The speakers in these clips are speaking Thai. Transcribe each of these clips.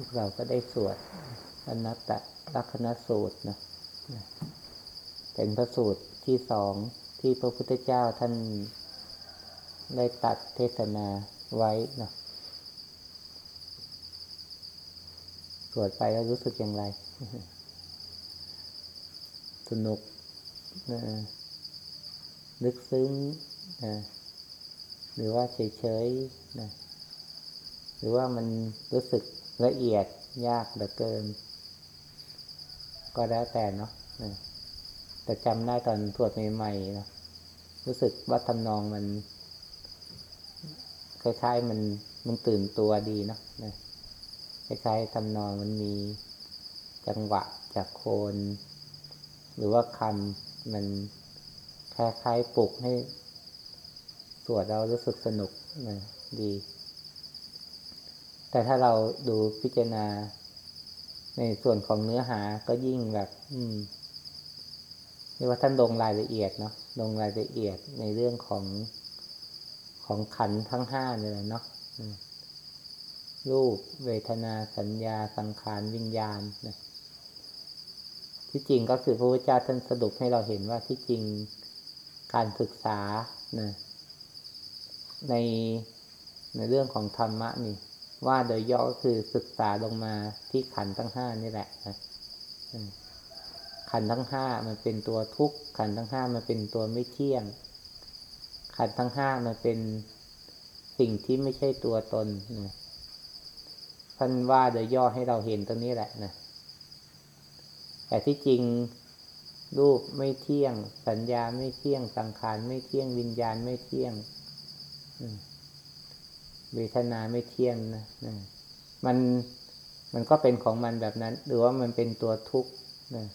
พวกเราก็ได้สวดอนัตตลักษณสูตรนะเป็นพระสูตรที่สองที่พระพุทธเจ้าท่านได้ตัดเทศนาไว้นะสวดไปแล้วรู้สึกอย่างไร สนุกนะลึกซึ้งนะหรือว่าเฉยๆนะหรือว่ามันรู้สึก ละเอียดยากเหลือเกิน ก็แล้วแต่เนาะแต่จำได้ตอนตรวจใหม่ๆนะรู้สึกว่าทำนองมันคล้ายๆมันมันตื่นตัวดีเนาะคล้ายๆทำนองมันมีจังหวะจากโคน หรือว่าคำมันคล้ายๆปลุกให้สวดเรารู้สึกสนุกนะดี แต่ถ้าเราดูพิจารณา ในส่วนของเนื้อหาก็ยิ่งแบบ อืมเรียกว่าท่านลงรายละเอียดเนาะลงรายละเอียดในเรื่องของของขันทั้งห้าเนี่ยเนาะรูปเวทนาสัญญาสังขารวิญญาณนะที่จริงก็คือพระพุทธเจ้าท่านสรุปให้เราเห็นว่าที่จริงการศึกษานะในในเรื่องของธรรมะนี่ ว่าโดยย่อก็คือศึกษาลงมาที่ขันทั้งห้านี่แหละนะขันทั้งห้ามันเป็นตัวทุกข์ ขันทั้งห้ามันเป็นตัวไม่เที่ยง ขันทั้งห้ามันเป็นสิ่งที่ไม่ใช่ตัวตนนะท่านว่าโดยย่อให้เราเห็นตรงนี้แหละนะแต่ที่จริงรูปไม่เที่ยง สัญญาไม่เที่ยง สังขารไม่เที่ยงวิญญาณไม่เที่ยง อืม เวทนาไม่เที่ยงนะนะมันมันก็เป็นของมันแบบนั้น หรือว่ามันเป็นตัวทุกข์นะ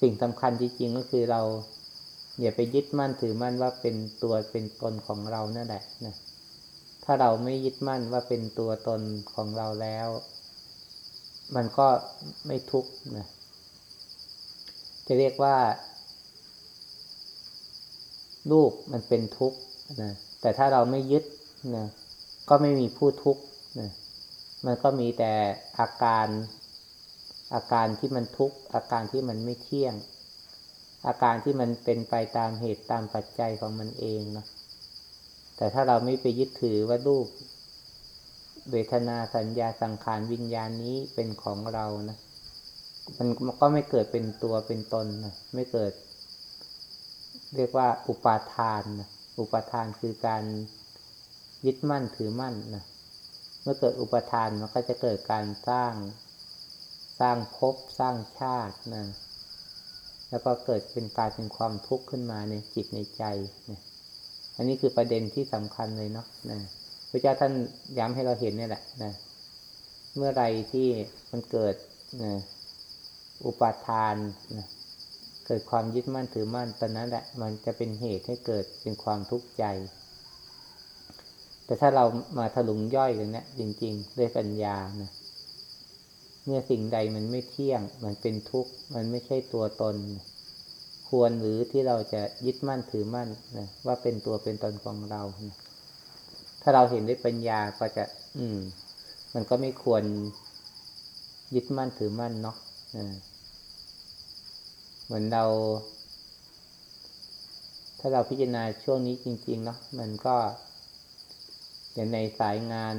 สิ่งสำคัญจริงๆก็คือเราอย่าไปยึดมั่นถือมั่นว่าเป็นตัวเป็นตนของเรานั่นแหละนะถ้าเราไม่ยึดมั่นว่าเป็นตัวตนของเราแล้ว มันก็ไม่ทุกข์นะจะเรียกว่ารูปมันเป็นทุกข์นะแต่ถ้าเราไม่ยึด นะก็ไม่มีผู้ทุกข์นะมันก็มีแต่อาการอาการที่มันทุกข์อาการที่มันไม่เที่ยง อาการที่มันเป็นไปตามเหตุตามปัจจัยของมันเองนะแต่ถ้าเราไม่ไปยึดถือว่ารูปเวทนาสัญญาสังขารวิญญาณนี้เป็นของเรานะมันก็ไม่เกิดเป็นตัวเป็นตนนะไม่เกิด เรียกว่าอุปาทานนะอุปาทานคือการ ยึดมั่นถือมั่นนะเมื่อเกิดอุปทานมันก็จะเกิดการสร้าง สร้างภพสร้างชาตินะแล้วก็เกิดเป็นกลายเป็นความทุกข์ขึ้นมาในจิตในใจนะอันนี้คือประเด็นที่สำคัญเลยเนาะนะพระเจ้าท่านย้ำให้เราเห็นนี่แหละนะเมื่อไรที่มันเกิดนะอุปาทานนะเกิดความยึดมั่นถือมั่นตอนนั้นแหละ มันจะเป็นเหตุให้เกิดเป็นความทุกข์ใจ แต่ถ้าเรามาถลุงย่อยกันเนี่ยจริง ๆ ด้วยปัญญานะเมื่อสิ่งใดมันไม่เที่ยง มันเป็นทุกข์ มันไม่ใช่ตัวตน ควรหรือที่เราจะยึดมั่นถือมั่นนะว่าเป็นตัวเป็นตนของเรานะถ้าเราเห็นด้วยปัญญาก็จะ อืม มันก็ไม่ควรยึดมั่นถือมั่นเนาะเหมือนเรา ถ้าเราพิจารณาช่วงนี้จริง ๆ เนาะมันก็ อย่างในสายงาน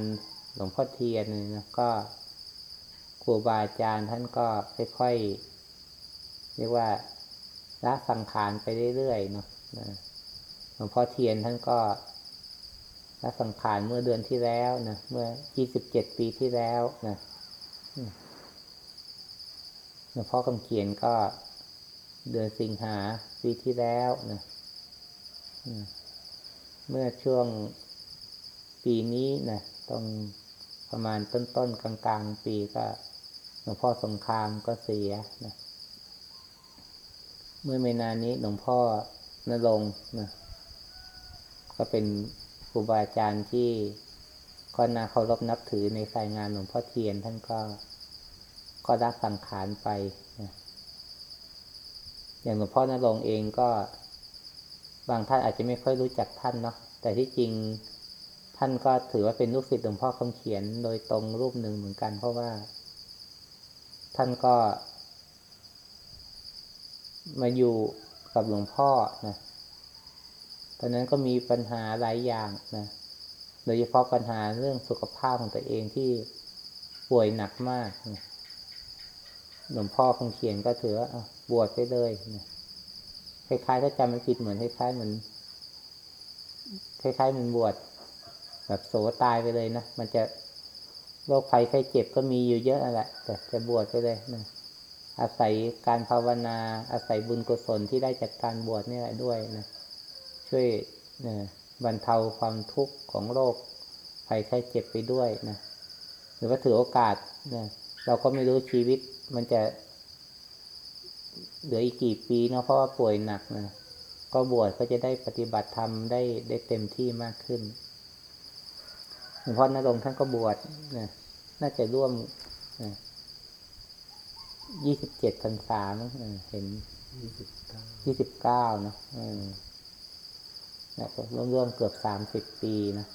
หลวงพ่อเทียนนะก็ครูบาอาจารย์ท่านก็ค่อยๆเรียกว่าละสังขารไปเรื่อยๆเนาะหลวงพ่อเทียนท่านก็ละสังขารเมื่อเดือนที่แล้วนะเมื่อยี่สิบเจ็ดปีที่แล้วนะหลวงพ่อคำเขียนก็เดือนสิงหาปีที่แล้วนะเมื่อช่วง ปีนี้นะต้องประมาณต้นๆกลางๆปีก็หลวงพ่อสงครามก็เสียนะเมื่อไม่นานนี้หลวงพ่อนรงนะก็เป็นครูบาอาจารย์ที่ก็นาเคารพนับถือในสายงานหลวงพ่อเทียนท่านก็ก็รักสังขารไปนะอย่างหลวงพ่อนรงเองก็บางท่านอาจจะไม่ค่อยรู้จักท่านเนาะแต่ที่จริง ท่านก็ถือว่าเป็นลูกศิษย์หลวงพ่อคำเขียนโดยตรงรูปหนึ่งเหมือนกัน เพราะว่า ท่านก็ มาอยู่กับหลวงพ่อนะตอนนั้นก็มีปัญหาหลายอย่างนะโดยเฉพาะปัญหาเรื่องสุขภาพของตัวเองที่ป่วยหนักมากนะหลวงพ่อคงเขียนก็ถือว่าบวชไปเลยนะคล้ายๆถ้าจำไม่ผิดเหมือนคล้ายๆเหมือนคล้ายๆเหมือนบวช แบบโสตายไปเลยนะ มันจะโรคภัยไข้เจ็บก็มีอยู่เยอะแหละ แต่จะบวชไปเลยนะอาศัยการภาวนา อาศัยบุญกุศลที่ได้จากการบวชนี่แหละด้วยนะ ช่วยนะบรรเทาความทุกข์ของโรคภัยไข้เจ็บไปด้วยนะ หรือว่าถือโอกาสนะเราก็ไม่รู้ชีวิตมันจะเหลืออีกกี่ปีเนาะเพราะว่าป่วยหนักนะก็บวชก็จะได้ปฏิบัติธรรมได้ได้เต็มที่มากขึ้น ลวงพ่อนรงค์ท่านก็บวชนะน่าจะร่วมนะยี่สิบเจ็ดพรรษาเห็นยี่สิบเก้ายี่สิบเก้าเนะเออนะก็ร่วมเกือบสามสิบปีนะ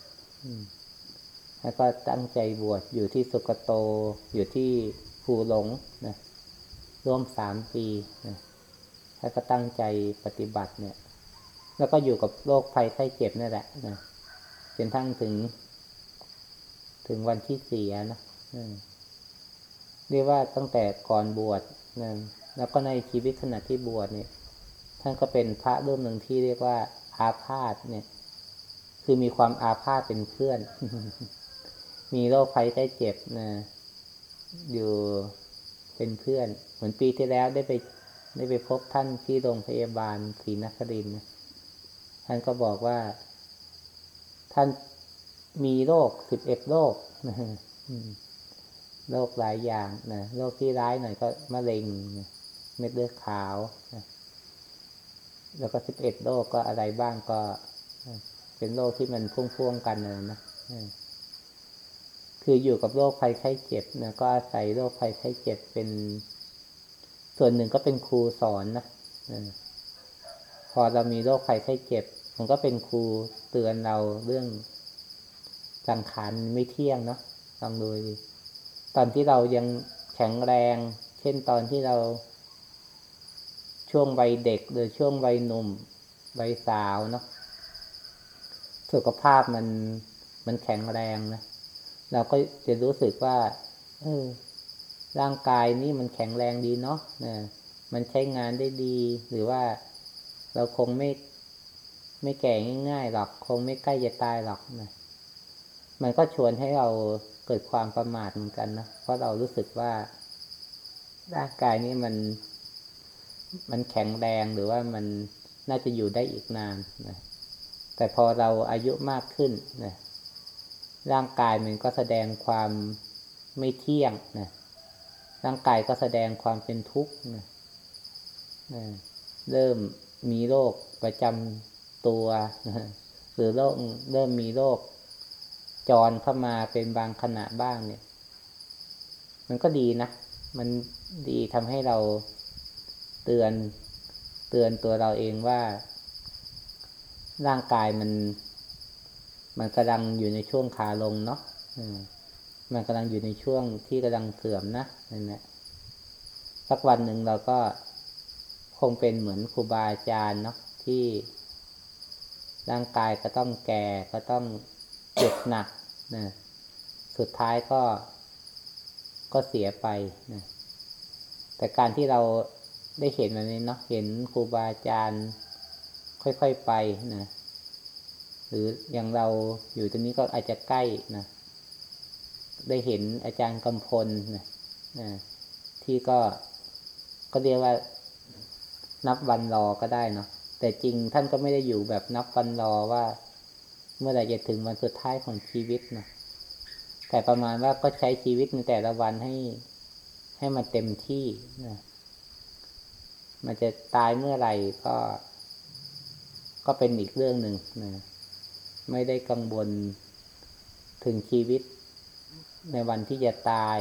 แล้วก็ตั้งใจบวชอยู่ที่สุกโต อยู่ที่ภูหลงนะร่วมสามปีนะแล้วก็ตั้งใจปฏิบัติเนี่ย แล้วก็อยู่กับโรคภัยไข้เจ็บนี่แหละนะจนทั้งถึง ถึงวันที่เสียนะเรียกว่าตั้งแต่ก่อนบวชนะแล้วก็ในชีวิตขณะที่บวชเนี่ย ท่านก็เป็นพระรูปหนึ่งที่เรียกว่า อาพาธเนี่ย คือมีความอาพาธเป็นเพื่อน มีโรคภัยไข้เจ็บนะอยู่เป็นเพื่อน เหมือนปีที่แล้วได้ไปได้ไปพบท่านที่โรงพยาบาลศรีนครินทร์ท่านก็บอกว่า ท่าน มีโรคสิบเอ็ดโรคนะโรคหลายอย่างนะโรคที่ร้ายหน่อยก็มะเร็งนะเม็ดเลือดขาวนะแล้วก็สิบเอ็ดโรคก็อะไรบ้างก็ เป็นโรคที่มันพ่วงๆกันนะนะคืออยู่กับโรคภัยไข้เจ็บนะก็อาศัยโรคภัยไข้เจ็บเป็น ส่วนหนึ่งก็เป็นครูสอนนะพอเรามีโรคภัยไข้เจ็บ มันก็เป็นครูเตือนเราเรื่อง สังขารไม่เที่ยงเนาะลองดูดิตอนที่เรายังแข็งแรง เช่นตอนที่เราช่วงวัยเด็กหรือช่วงวัยหนุ่มวัยสาวเนาะสุขภาพมันมันแข็งแรงนะเราก็จะรู้สึกว่าเออร่างกายนี่มันแข็งแรงดีเนาะนะมันใช้งานได้ดี หรือว่าเราคงไม่ไม่แก่ง่ายๆหรอก คงไม่ใกล้จะตายหรอกนะ มันก็ชวนให้เราเกิดความประมาทเหมือนกันนะเพราะเรารู้สึกว่าร่างกายนี้มัน มันแข็งแรงหรือว่ามันน่าจะอยู่ได้อีกนานนะแต่พอเราอายุมากขึ้นนะร่างกายมันก็แสดงความไม่เที่ยงนะร่างกายก็แสดงความเป็นทุกข์นะนะเริ่มมีโรคประจำตัวนะหรือโรคเริ่มมีโรค จรเข้ามาเป็นบางขณะบ้างเนี่ย มันก็ดีนะ มันดีทำให้เราเตือนเตือนตัวเราเองว่า ร่างกายมัน มันกำลังอยู่ในช่วงขาลงเนาะมันกำลังอยู่ในช่วงที่กำลังเสื่อมนะนั่นแหละสักวันหนึ่งเราก็คงเป็นเหมือนครูบาอาจารย์เนาะที่ร่างกายก็ต้องแก่ก็ต้อง เจ็บหนักนะสุดท้ายก็ก็เสียไปนะแต่การที่เราได้เห็นแบบนี้เนาะเห็นครูบาอาจารย์ ค่อยๆไปนะหรืออย่างเราอยู่ตรงนี้ก็อาจจะใกล้นะได้เห็นอาจารย์กำพลนะนะที่ก็ก็เรียกว่านับวันรอก็ได้เนาะแต่จริงท่านก็ไม่ได้อยู่แบบนับวันรอว่า เมื่อไหร่จะถึงวันสุดท้ายของชีวิตนะแต่ประมาณว่าก็ใช้ชีวิตในแต่ละวันให้ให้มันเต็มที่นะมันจะตายเมื่อไหร่ก็ ก็เป็นอีกเรื่องหนึ่งนะไม่ได้กังวลถึงชีวิต ในวันที่จะตาย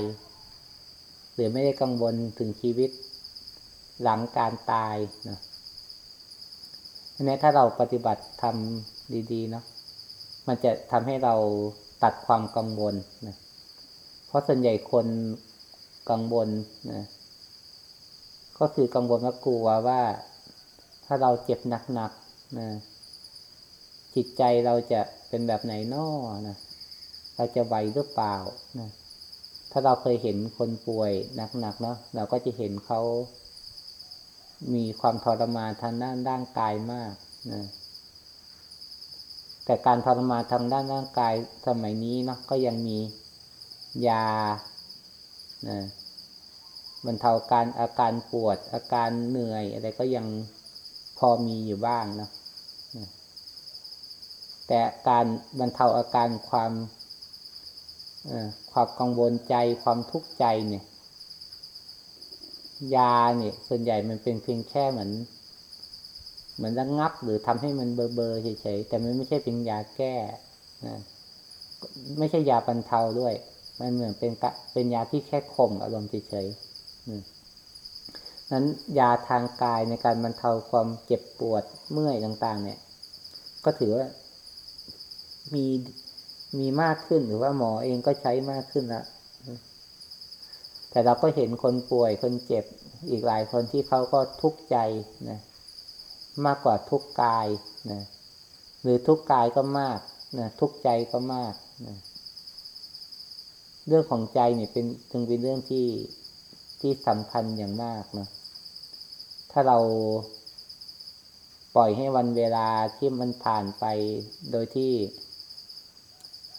หรือไม่ได้กังวลถึงชีวิต หลังการตายนะทีนี้ถ้าเราปฏิบัติทำดีๆเนาะ มันจะทำให้เราตัดความกังวลนะเพราะส่วนใหญ่คนกังวลนะก็คือกังวลว่ากลัวว่า ถ้าเราเจ็บหนักๆนะจิตใจเราจะเป็นแบบไหนน้อนะเราจะไหวหรือเปล่านะถ้าเราเคยเห็นคนป่วยหนักๆเนาะเราก็จะเห็นเขามีความทรมานทางด้านร่างกายมากนะ แต่การทรมานทางด้านร่างกายสมัยนี้เนาะก็ยังมียานะบรรเทาการอาการปวด อาการเหนื่อยอะไรก็ยังพอมีอยู่บ้างนะแต่การบรรเทาอาการความความกังวลใจความทุกข์ใจเนี่ย ยาเนี่ยส่วนใหญ่มันเป็นเพียงแค่เหมือน เหมือนระงับหรือทำให้มันเบอเบอเฉยๆแต่มันไม่ใช่เป็นยาแก้นะไม่ใช่ยาบรรเทาด้วย มันเหมือนเป็นเป็นยาที่แค่ข่มอารมณ์เฉยๆนั้นยาทางกายในการบรรเทาความเจ็บปวดเมื่อยต่าง ๆ เนี่ย ก็ถือว่ามีมีมากขึ้นหรือว่าหมอเองก็ใช้มากขึ้นละแต่เราก็เห็นคนป่วยคนเจ็บอีกหลายคนที่เขาก็ทุกข์ใจนะ มากกว่าทุกกายนะหรือทุกกายก็มากนะทุกใจก็มากนะเรื่องของใจเนี่ยเป็นจึงเป็นเรื่องที่ที่สำคัญอย่างมากนะถ้าเราปล่อยให้วันเวลาที่มันผ่านไปโดยที่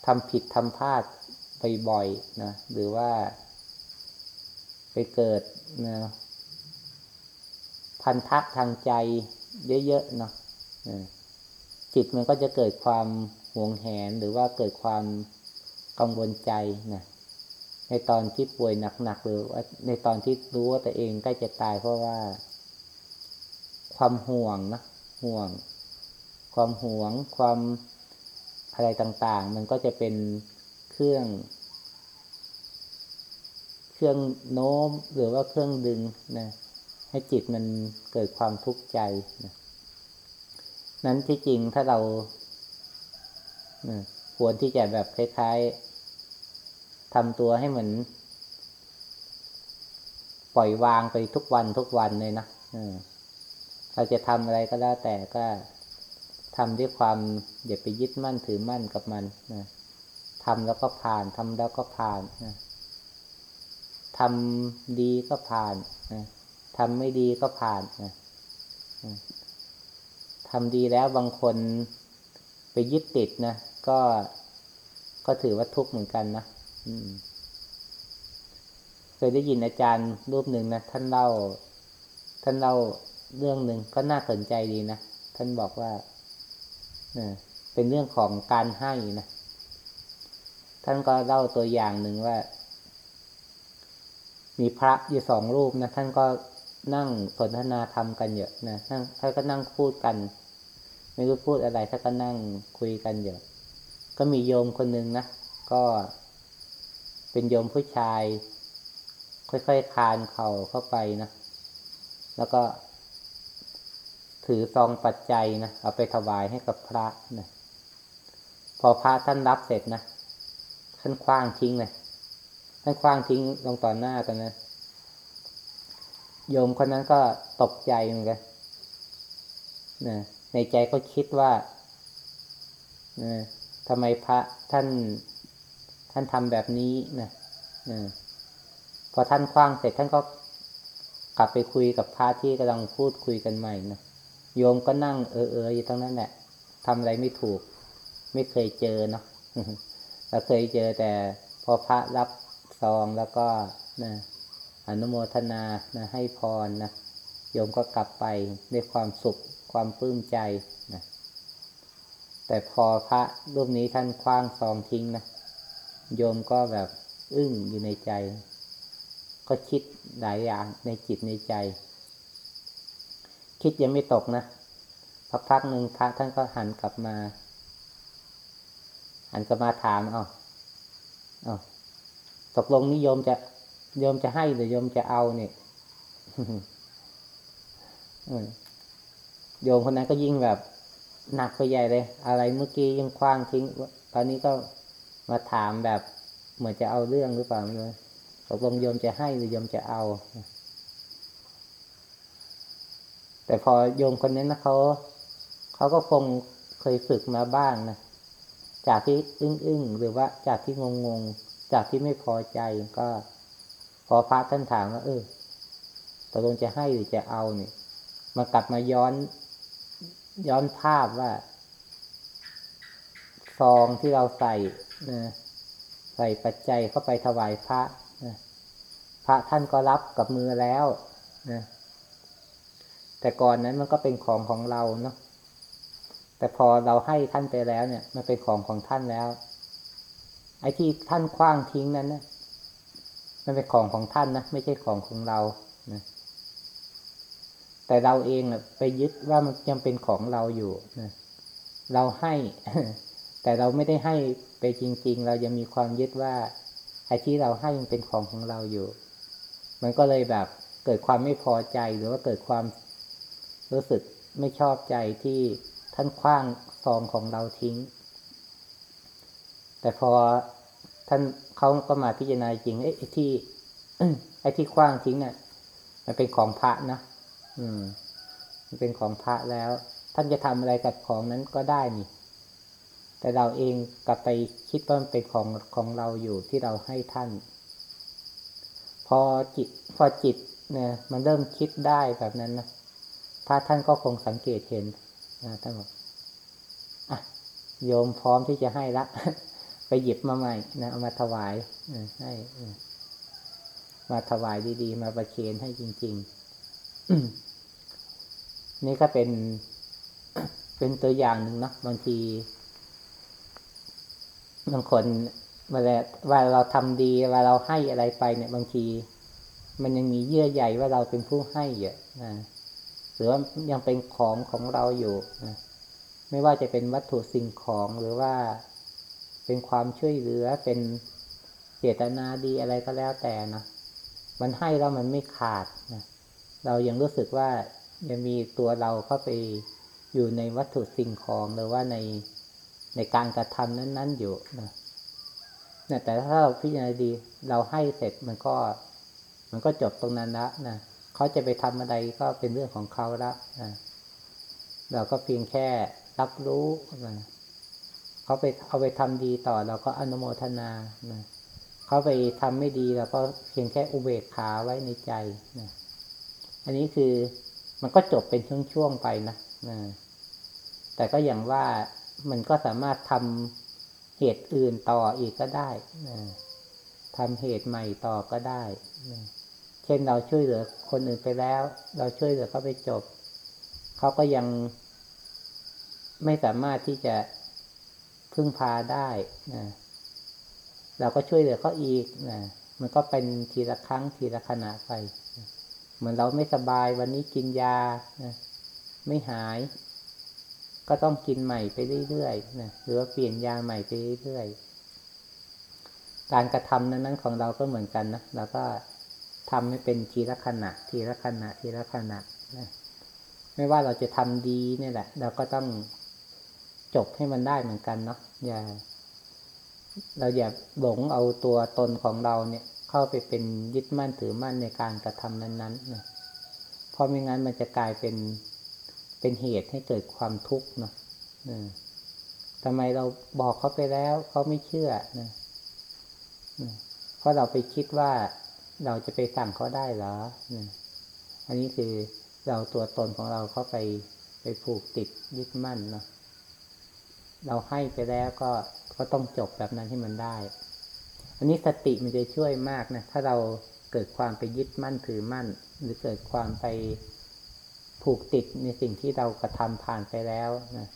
ทำผิดทำพลาดบ่อยๆนะหรือว่า ไปเกิดนะพันธะทางใจ เยอะๆเนาะจิตมันก็จะเกิดความหวงแหนหรือว่าเกิดความกังวลใจนะในตอนที่ป่วยหนักๆหรือว่าในตอนที่รู้ว่าตัวเองใกล้จะตายเพราะว่า ความห่วงนะห่วง ความห่วง ความอะไรต่างๆ มันก็จะเป็นเครื่อง เครื่องโน้มหรือว่าเครื่องดึงนะ ให้จิตมันเกิดความทุกข์ใจนะนั้นที่จริงถ้าเราควรที่จะแบบคล้ายๆทำตัวให้เหมือน ปล่อยวางไปทุกวันทุกวันเลยนะเราจะทำอะไรก็แล้วแต่ก็ทำด้วยความอย่าไปยึดมั่นถือมั่นกับมันนะทำแล้วก็ผ่านทำแล้วก็ผ่านนะทำดีก็ผ่านนะ ทำไม่ดีก็ผ่านนะทำดีแล้วบางคนไปยึดติดนะก็ก็ถือว่าทุกข์เหมือนกันนะเคยได้ยินอาจารย์รูปหนึ่งนะท่านเล่า ท่านเล่าเรื่องหนึ่งก็น่าสนใจดีนะท่านบอกว่าเป็นเรื่องของการให้นะท่านก็เล่าตัวอย่างหนึ่งว่า มีพระอยู่สองรูปนะท่านก็ นั่งสนทนาธรรมกันเยอะนะท่านท่านก็นั่งพูดกัน ไม่รู้พูดอะไรท่านก็นั่งคุยกันเยอะ ก็มีโยมคนหนึ่งนะ ก็ เป็นโยมผู้ชาย ค่อยๆคานเข่าเข้าไปนะ แล้วก็ ถือซองปัจจัยนะ เอาไปถวายให้กับพระนะพอพระท่านรับเสร็จนะท่านคว้างทิ้งเลยท่านคว้างทิ้งลงต่อหน้าตอนนั้น โยมคนนั้นก็ตกใจเหมือนกันนะในใจก็คิดว่านะทำไมพระท่านท่านทำแบบนี้นะนะพอท่านคว้างเสร็จท่านก็กลับไปคุยกับพระที่กำลังพูดคุยกันใหม่นะโยมก็นั่งเออเอออยู่ตรงนั้นแหละทำอะไรไม่ถูก ไม่เคยเจอเนาะเราเคยเจอแต่พอพระรับซองแล้วก็นะ อนุโมทนานะให้พรนะโยมก็กลับไปด้วยความสุขความปลื้มใจนะแต่พอพระรูปนี้ท่านคว้างซองทิ้งนะโยมก็แบบอึ้งอยู่ในใจ ก็คิดหลายอย่างในจิตในใจ คิดยังไม่ตกนะพักพักหนึ่งพระท่านก็หันกลับมา หันกลับมาถามเอาเอาตกลงนิยมจะ โยมจะให้หรือโยมจะเอาเนี่ยโยมคนนั้นก็ยิ่งแบบหนักไปใหญ่เลย อะไรเมื่อกี้ยังคว้างทิ้งตอนนี้ก็มาถามแบบ เหมือนจะเอาเรื่องหรือเปล่าไม่รู้ตกลงโยมจะให้หรือโยมจะเอา แต่พอโยมคนนั้นนะเขาเขาก็คงเคยฝึกมาบ้างนะจากที่อึ้งอึ้งหรือว่าจากที่งงงจากที่ไม่พอใจก็ พอพระท่านถามว่าเออตกลงจะให้หรือจะเอาเนี่ยมากลับมาย้อน ย้อนภาพว่า ซองที่เราใส่นะใส่ปัจจัยเข้าไปถวายพระนะพระท่านก็รับกับมือแล้วนะแต่ก่อนนั้นมันก็เป็นของของเราเนาะแต่พอเราให้ท่านไปแล้วเนี่ย มันเป็นของของท่านแล้ว ไอ้ที่ท่านคว้างทิ้งนั้นนะ มันเป็นของของท่านนะไม่ใช่ของของเรานะแต่เราเองไปยึดว่ามันยังเป็นของเราอยู่นะเราให้ แต่เราไม่ได้ให้ไปจริง ๆ เรายังมีความยึดว่าไอ้ที่เราให้ยังเป็นของของเราอยู่ มันก็เลยแบบเกิดความไม่พอใจหรือว่าเกิดความรู้สึกไม่ชอบใจที่ท่านคว้างซองของเราทิ้ง แต่พอ ท่านเขาก็มาพิจารณาจริงไอ้ที่ไอ้ที่คว้างทิ้งเนี่ยมันเป็นของพระนะอืม มันเป็นของพระแล้ว ท่านจะทำอะไรกับของนั้นก็ได้นี่ แต่เราเองกลับไปคิดว่ามันเป็นของของเราอยู่ที่เราให้ท่าน พอจิต พอจิตเนี่ย มันเริ่มคิดได้แบบนั้นนะถ้าท่านก็คงสังเกตเห็นนะท่านบอกอะโยมพร้อมที่จะให้ละ หยิบมาใหม่นะเอามาถวายให้มาถวายดีๆ มาประเคนให้จริง ๆ นี่ก็เป็น เป็นตัวอย่างหนึ่งเนาะบางทีบางคนเวลาว่าเราทำดีวลาเราให้อะไรไปเนี่ย บางที มันยังมีเยื่อใยว่าเราเป็นผู้ให้เยอะนะหรือว่ายังเป็นของของเราอยู่นะไม่ว่าจะเป็นวัตถุสิ่งของหรือว่า เป็นความช่วยเหลือเป็นเจตนาดีอะไรก็แล้วแต่นะมันให้แล้วมันไม่ขาดนะเรายังรู้สึกว่ายังมีตัวเราเข้าไปอยู่ในวัตถุสิ่งของหรือว่าในในการกระทำนั้น ๆ อยู่นะนะแต่ถ้าเราพิจารณาดี เราให้เสร็จมันก็ มันก็จบตรงนั้นละนะเขาจะไปทำอะไรก็เป็นเรื่องของเขาละนะเราก็เพียงแค่รับรู้นะ เขาไปเอาไปทำดีต่อเราก็อนุโมทนานะเขาไปทำไม่ดีเราก็เพียงแค่อุเบกขาไว้ในใจนะอันนี้คือมันก็จบเป็นช่วงๆไปนะนะแต่ก็อย่างว่ามันก็สามารถทำเหตุอื่นต่ออีกก็ได้นะทำเหตุใหม่ต่อก็ได้นะเช่นเราช่วยเหลือคนอื่นไปแล้ว เราช่วยเหลือเขาไปจบ เขาก็ยังไม่สามารถที่จะ พึ่งพาได้นะเราก็ช่วยเหลือเขาอีกนะมันก็เป็นทีละครั้งทีละขณะไปนะเหมือนเราไม่สบายวันนี้กินยานะไม่หาย ก็ต้องกินใหม่ไปเรื่อยๆนะหรือว่าเปลี่ยนยาใหม่ไปเรื่อยๆการกระทำนั้นๆของเราก็เหมือนกันนะเราก็ทำให้เป็นทีละขณะ ทีละขณะ ทีละขณะนะไม่ว่าเราจะทำดีนี่แหละ เราก็ต้อง จบให้มันได้เหมือนกันเนาะอย่า เราอย่าหลงเอาตัวตนของเราเนี่ย เข้าไปเป็นยึดมั่นถือมั่นในการกระทำนั้นๆนะเพราะไม่งั้นมันจะกลายเป็นเป็นเหตุให้เกิดความทุกข์เนาะทำไมเราบอกเขาไปแล้วเขาไม่เชื่อนะเพราะเราไปคิดว่าเราจะไปสั่งเขาได้เหรออันนี้คือเราตัวตนของเราเข้าไปไปผูกติดยึดมั่นเนาะ เราให้ไปแล้วก็ก็ต้องจบแบบนั้นให้มันได้ อันนี้สติมันจะช่วยมากนะ ถ้าเราเกิดความไปยึดมั่นถือมั่น หรือเกิดความไปผูกติดในสิ่งที่เรากระทำผ่านไปแล้วนะ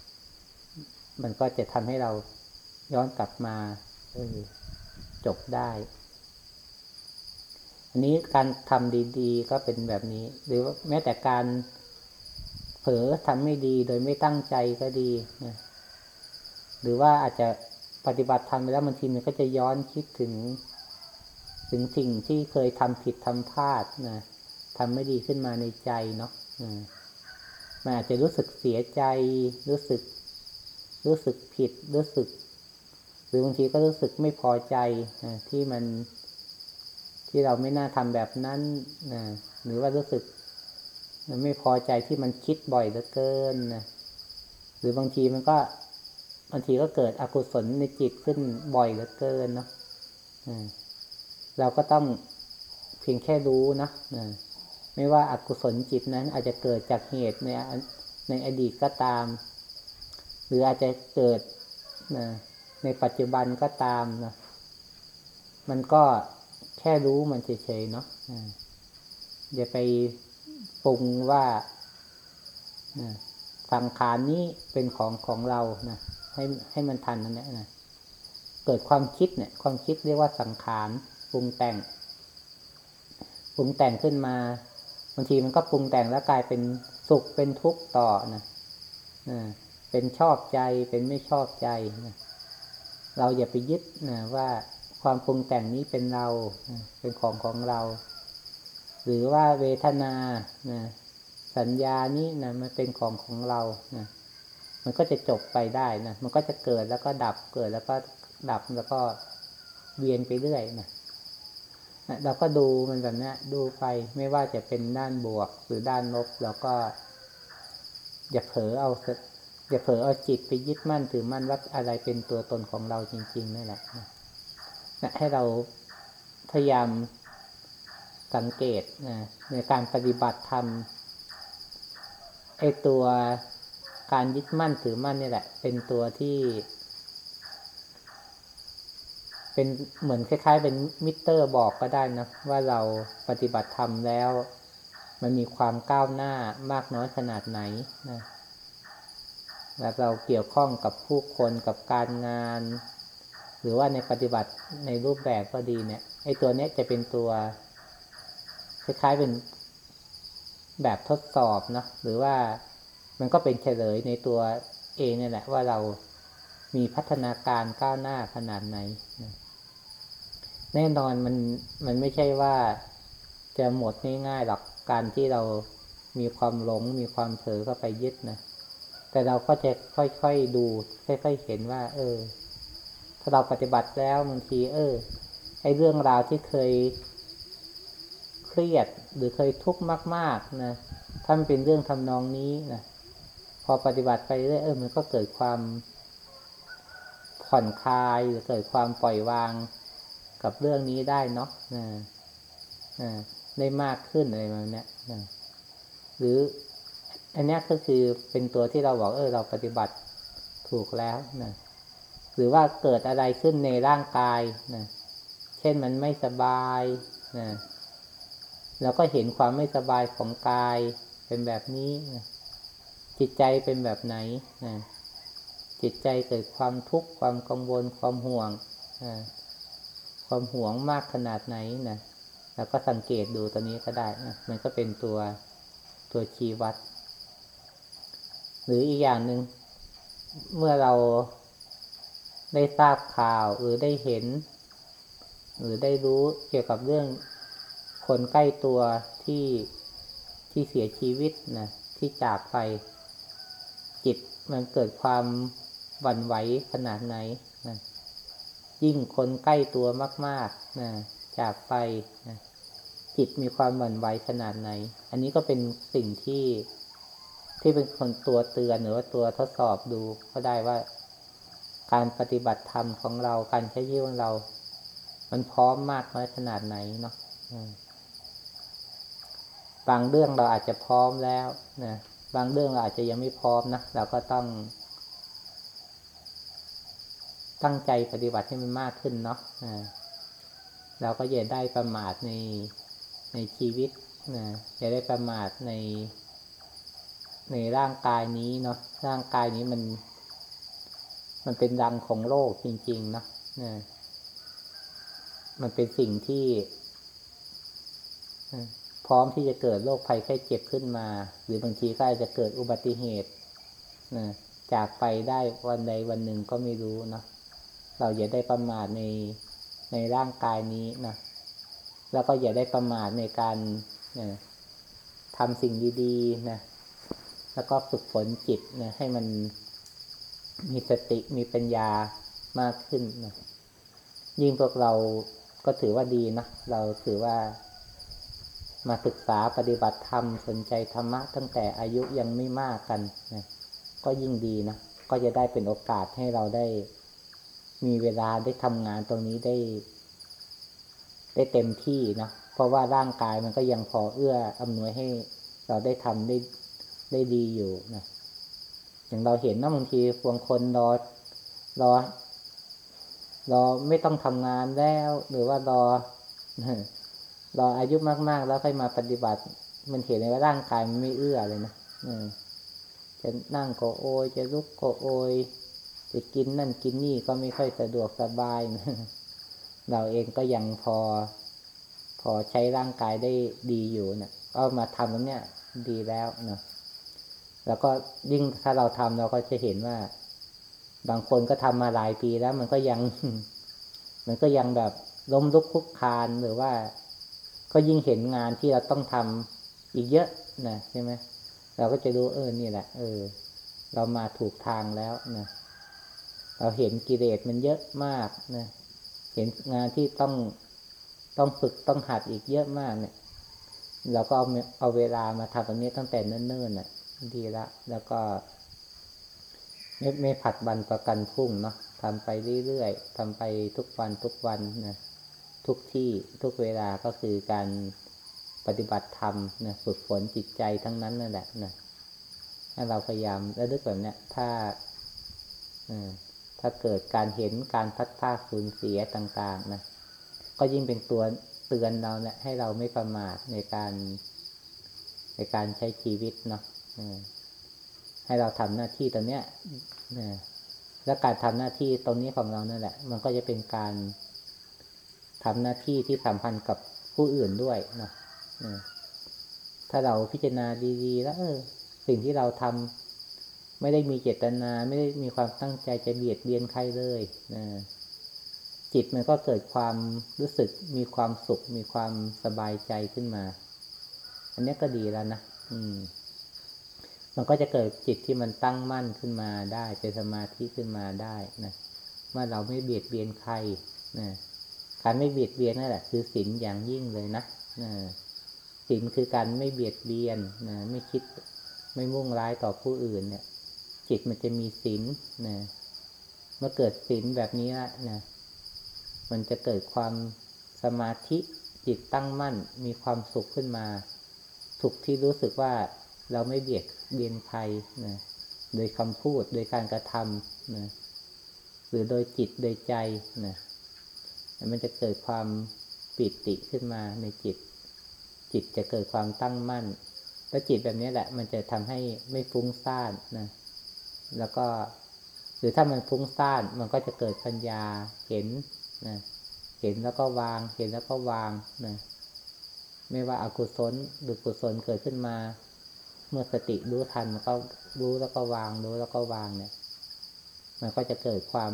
มันก็จะทำให้เราย้อนกลับมาออจบได้ อันนี้การทำดีๆ ก็เป็นแบบนี้ หรือแม้แต่การเผลอทำไม่ดีโดยไม่ตั้งใจก็ดีนะ หรือว่าอาจจะปฏิบัติทำไปแล้วบางทีมันก็จะย้อนคิดถึง ถึงสิ่งที่เคยทำผิดทำพลาดนะทำไม่ดีขึ้นมาในใจเนาะมันอาจจะรู้สึกเสียใจ รู้สึก รู้สึกผิด รู้สึก หรือบางทีก็รู้สึกไม่พอใจนะที่มัน ที่เราไม่น่าทำแบบนั้นนะหรือว่ารู้สึกไม่พอใจที่มันคิดบ่อยเหลือเกินนะหรือบางทีมันก็ บางทีก็เกิดอกุศลในจิตขึ้นบ่อยเหลือเกินเนาะเราก็ต้องเพียงแค่รู้นะไม่ว่าอากุศลจิตนั้น อาจจะเกิดจากเหตุในในอดีตก็ตาม หรืออาจจะเกิดในปัจจุบันก็ตามนะมันก็แค่รู้มันเฉยๆเนาะอย่าไปปรุงว่าสังขารนี้เป็นของของเรานะ ให้ให้มันทันนั่นแหละนะเกิดความคิดเนี่ย ความคิดเรียกว่าสังขารปรุงแต่งปรุงแต่งขึ้นมาบางทีมันก็ปรุงแต่งแล้วกลายเป็นสุขเป็นทุกข์ต่อนะเป็นชอบใจเป็นไม่ชอบใจนะเราอย่าไปยึดนะว่าความปรุงแต่งนี้เป็นเราเป็นของของเรา หรือว่าเวทนานะสัญญานี้นะมันเป็นของของเรานะ มันก็จะจบไปได้นะ มันก็จะเกิดแล้วก็ดับ เกิดแล้วก็ดับแล้วก็เวียนไปเรื่อยนะเราก็ดูมันแบบนี้ดูไปไม่ว่าจะเป็นด้านบวกหรือด้านลบเราก็ อย่าเผลอเอาอย่าเผลอเอาจิตไปยึดมั่นถือมั่นว่าอะไรเป็นตัวตนของเราจริงๆนั่นแหละนะให้เราพยายามสังเกตนะในการปฏิบัติธรรมไอตัว การยึดมั่นถือมั่นนี่แหละ เป็นตัวที่ เป็นเหมือนคล้ายๆ เป็นมิเตอร์บอกก็ได้นะ ว่าเราปฏิบัติธรรมแล้ว มันมีความก้าวหน้ามากน้อยขนาดไหนนะแล้วเราเกี่ยวข้องกับผู้คนกับการงาน หรือว่าในปฏิบัติในรูปแบบก็ดีเนี่ยไอ้ตัวเนี้ยจะเป็นตัว คล้ายๆเป็นแบบทดสอบเนาะหรือว่า มันก็เป็นเฉลยในตัวเองนี่แหละว่าเรามีพัฒนาการก้าวหน้าขนาดไหนนะแน่นอนมันมันไม่ใช่ว่าจะหมดง่ายๆหรอกการที่เรามีความหลง มีความเผลอเข้าไปยึดนะแต่เราก็จะค่อยๆดู ค่อยๆเห็นว่า เออ ถ้าเราปฏิบัติแล้วบางที เออไอ้เรื่องราวที่เคยเครียดหรือเคยทุกข์มาก ๆนะถ้ามันเป็นเรื่องทำนองนี้นะ พอปฏิบัติไปเรื่อยเออมันก็เกิดความผ่อนคลายหรือเกิดความปล่อยวางกับเรื่องนี้ได้เนาะนะนะได้มากขึ้นอะไรแบบนี้นะหรืออันนี้ก็คือเป็นตัวที่เราบอกเออเราปฏิบัติถูกแล้วนะหรือว่าเกิดอะไรขึ้นในร่างกายนะเช่นมันไม่สบายนะเราก็เห็นความไม่สบายของกายเป็นแบบนี้นะ จิตใจเป็นแบบไหนนะจิตใจเกิดความทุกข์ความกังวลความห่วงนะความห่วงมากขนาดไหนนะแล้วก็สังเกตดูตัวนี้ก็ได้นะมันก็เป็นตัวตัวชี้วัด หรืออีกอย่างหนึง่งเมื่อเราได้ทราบข่าวหรือได้เห็น หรือได้รู้เกี่ยวกับเรื่องคนใกล้ตัวที่ที่เสียชีวิตนะที่จากไป จิตมันเกิดความหวั่นไหวขนาดไหนนะยิ่งคนใกล้ตัวมากๆนะจากไปนะจิตมีความหวั่นไหวขนาดไหน อันนี้ก็เป็นสิ่งที่ที่เป็นคนตัวเตือนหรือว่าตัวทดสอบดูก็ได้ว่า การปฏิบัติธรรมของเราการใช้ชีวิตของเรา มันพร้อมมากน้อยขนาดไหนเนาะบางเรื่องเราอาจจะพร้อมแล้วนะ บางเรื่องเราอาจจะยังไม่พร้อมนะเราก็ต้อง ตั้งใจปฏิบัติให้มันมากขึ้นเนาะเราก็อย่าได้ประมาทในในชีวิตนะอย่าได้ประมาทใน ในร่างกายนี้เนาะร่างกายนี้มัน มันเป็นรังของโลกจริงๆเนาะนะมันเป็นสิ่งที่ พร้อมที่จะเกิดโรคภัยไข้เจ็บขึ้นมา หรือบางทีก็อาจจะเกิดอุบัติเหตุนะจากไปได้วันใดวันหนึ่งก็ไม่รู้นะเราอย่าได้ประมาทในในร่างกายนี้นะแล้วก็อย่าได้ประมาทในการนะทำสิ่งดีๆนะแล้วก็ฝึกฝนจิตนะให้มันมีสติมีปัญญามากขึ้นนะยิ่งพวกเราก็ถือว่าดีนะเราถือว่า มาศึกษาปฏิบัติธรรมสนใจธรรมะ ตั้งแต่อายุยังไม่มากกันนะก็ยิ่งดีนะ ก็จะได้เป็นโอกาสให้เราได้ มีเวลาได้ทำงานตรงนี้ได้ ได้เต็มที่นะเพราะว่าร่างกายมันก็ยังพอเอื้ออำนวยให้เราได้ทำได้ได้ดีอยู่นะอย่างเราเห็นนะบางทีบางคนรอรอรอไม่ต้องทำงานแล้ว หรือว่ารอ รออายุมาก ๆ แล้วค่อยมาปฏิบัติ มันเห็นเลยว่าร่างกายมันไม่เอื้อเลยนะจะนั่งก็โอยจะลุกก็โอยจะกินนั่นกินนี่ก็ไม่ค่อยสะดวกสบายนะเราเองก็ยังพอ พอใช้ร่างกายได้ดีอยู่เนะก็มาทำตรงเนี้ยดีแล้วนะแล้วก็ยิ่งถ้าเราทำเราก็จะเห็นว่า บางคนก็ทำมาหลายปีแล้ว มันก็ยัง มันก็ยังแบบล้มลุกคุกคานหรือว่า ก็ยิ่งเห็นงานที่เราต้องทำอีกเยอะนะใช่ไหมเราก็จะรู้เออนี่แหละเออ เรามาถูกทางแล้วนะเราเห็นกิเลสมันเยอะมากนะเห็นงานที่ต้องต้องฝึกต้องหัดอีกเยอะมากเนี่ย เราก็เอาเอาเวลามาทำตรงนี้ตั้งแต่เนิ่นๆน่ะ ดีละ แล้วก็ ไม่ไม่ผัดวันประกันพรุ่งเนาะทำไปเรื่อยๆทำไปทุกวันทุกวันนะ ทุกที่ทุกเวลาก็คือการปฏิบัติธรรมนะฝึกฝนจิตใจทั้งนั้นนั่นแหละนะถ้าเราพยายามระลึกแบบนี้ถ้าถ้าเกิดการเห็นการพัดพาสูญเสียต่างๆนะก็ยิ่งเป็นตัวเตือนเราเนะี่ยให้เราไม่ประมาทในการ ในการใช้ชีวิตเนาะให้เราทำหน้าที่ตรงเนี้ยและการทำหน้าที่ตรงนี้ของเรานั่นแหละ มันก็จะเป็นการ ทำหน้าที่ที่สัมพันธ์กับผู้อื่นด้วยนะถ้าเราพิจารณาดีๆ แล้วเออ สิ่งที่เราทำไม่ได้มีเจตนา ไม่ได้มีความตั้งใจจะเบียดเบียนใครเลยนะจิตมันก็เกิดความรู้สึกมีความสุข มีความสบายใจขึ้นมา อันนี้ก็ดีแล้วนะอืม มันก็จะเกิดจิตที่มันตั้งมั่นขึ้นมาได้ เป็นสมาธิขึ้นมาได้นะเมื่อเราไม่เบียดเบียนใครนะ การไม่เบียดเบียนนั่นแหละคือศีลอย่างยิ่งเลยนะศีลคือการไม่เบียดเบียนนะไม่คิดไม่มุ่งร้ายต่อผู้อื่นเนี่ย จิตมันจะมีศีลนะเมื่อเกิดศีลแบบนี้นะมันจะเกิดความสมาธิจิตตั้งมั่นมีความสุขขึ้นมา สุขที่รู้สึกว่าเราไม่เบียดเบียนใครนะโดยคำพูดโดยการกระทำนะหรือโดยจิตโดยใจนะ มันจะเกิดความปิติขึ้นมาในจิต จิตจะเกิดความตั้งมั่น แล้วจิตแบบนี้แหละ มันจะทำให้ไม่ฟุ้งซ่านนะ แล้วก็หรือถ้ามันฟุ้งซ่านมันก็จะเกิดปัญญาเห็นนะเห็นแล้วก็วาง เห็นแล้วก็วางนะไม่ว่าอากุศลหรือกุศลเกิดขึ้นมา เมื่อสติรู้ทันมันก็รู้แล้วก็วางรู้แล้วก็วางเนี่ย มันก็จะเกิดความ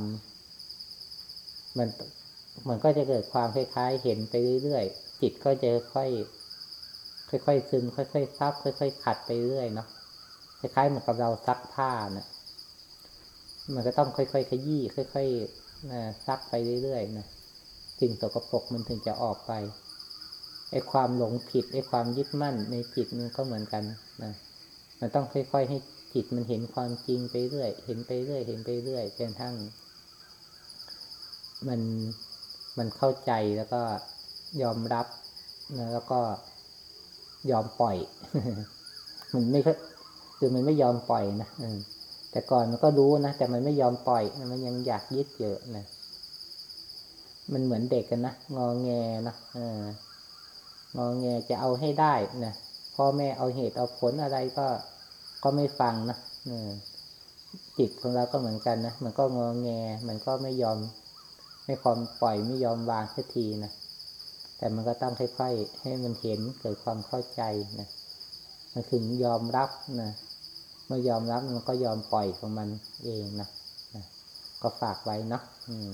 มัน มันก็จะเกิดความคล้ายๆเห็นไปเรื่อยๆ จิตก็จะค่อย ค่อยๆซึม ค่อยๆซับค่อยๆขัดไปเรื่อยเนาะคล้ายๆเหมือนกับเราซักผ้าเนะมันก็ต้องค่อยๆขยี้ค่อยๆนะซักไปเรื่อยๆนะสิ่งตกปรกมันถึงจะออกไปไอ้ความหลงผิดไอ้ความยึดมั่นในจิตมันก็เหมือนกันนะมันต้องค่อย ๆ ให้จิตมันเห็นความจริงไปเรื่อย เห็นไปเรื่อย เห็นไปเรื่อยจนทั้ง มัน มันเข้าใจแล้วก็ยอมรับนะแล้วก็ยอมปล่อย มันไม่คือมันไม่ยอมปล่อยนะแต่ก่อนมันก็รู้นะแต่มันไม่ยอมปล่อยมันยังอยากยึดเยอะนะมันเหมือนเด็กกันนะงอแงนะองอแงจะเอาให้ได้นะพ่อแม่เอาเหตุเอาผลอะไรก็ก็ไม่ฟังนะจิตของเราก็เหมือนกันนะมันก็งอแง มันก็ไม่ยอม ไม่ความปล่อยไม่ยอมวางสักทีนะแต่มันก็ต้องค่อยๆให้มันเห็นเกิดความเข้าใจนะมันถึงยอมรับนะเมื่อยอมรับมันก็ยอมปล่อยของมันเองนะนะก็ฝากไว้เนาะอืม